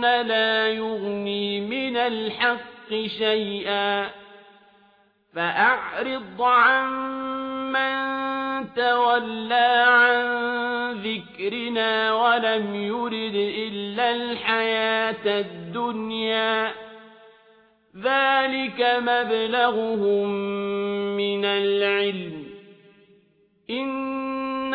لا يغني من الحق شيئا فأعرض عن من تولى عن ذكرنا ولم يرد إلا الحياة الدنيا ذلك مبلغهم من العلم إن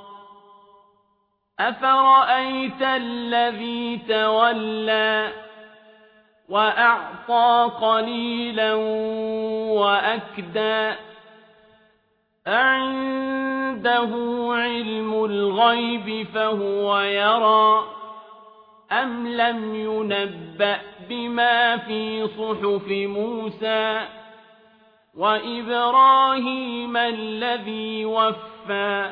أفرأيت الذي تولى وأعطى قليلا وأكدى أعنده علم الغيب فهو يرى أم لم ينبأ بما في صحف موسى وإبراهيم الذي وفى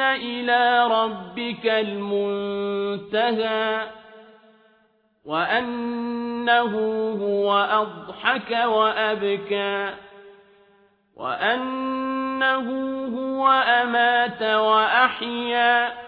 إلى ربك المنتهى وأنه هو أضحك وأبكى وأنه هو أمات وأحيا